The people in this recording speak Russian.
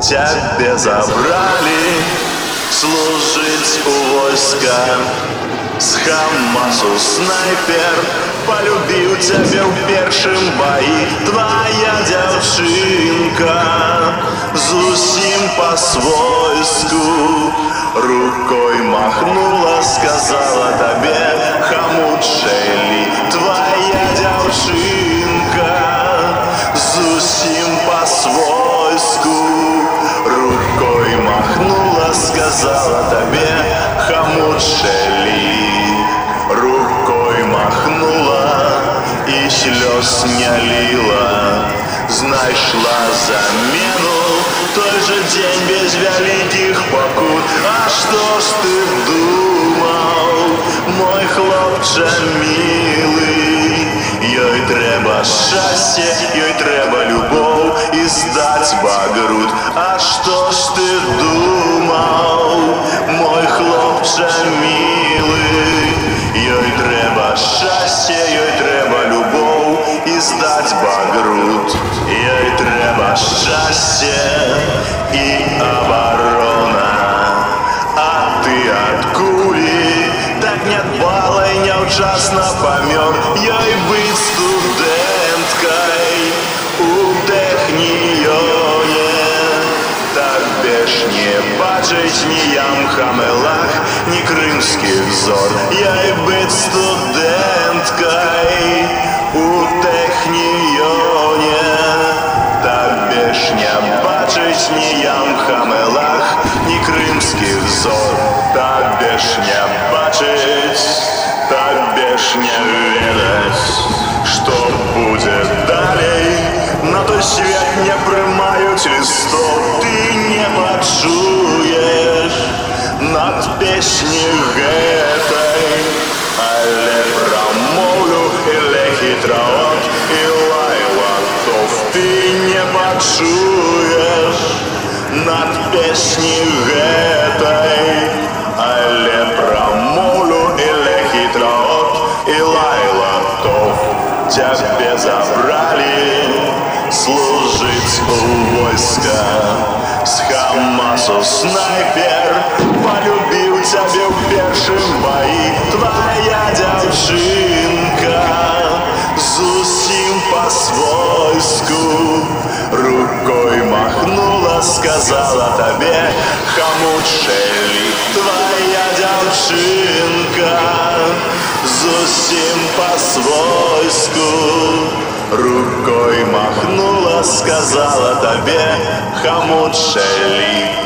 Цябе забралі служыць у войска з хамасу снайпер полюбіў цябе ў першым баі твоя дзяўчынка зусім по-свойску рукой махнула сказала табе хамучэлі махнула сказала табе хамучэлі рукой махнула і слёз не ліла знайшла замену той же дзень без вялікіх пакут А што ж ты думаў мой хлопча мілы ёй трэба шчасце ёй трэба любоў і здаць багрут А што ж ты думаў трэба шчасце і абарона а ты адкулі так нядбалай няўчасна памёр ёй быць студэнткай у тэхніёне так беш не бачыць ні ям хамелах ні крымскіх зор ёй быць студэнткай беш не бачыць ні ям хамелах ні крымскіх зор так беш не бачыць так беш не ведаць што будзе далей на той свет не прымаюць лістов ты не пачуеш над песні гэтай не пачуеш над песні гэтай але прамоўлю элехітраот і лайлатов цябе забралі служыць у войска з хамасу снайпер полюбіў цябе ў першым баі твоя махнула сказала табе хамучэлі твоя дзяўчынка зусім по-свойску рукой махнула сказала табе хамучэлі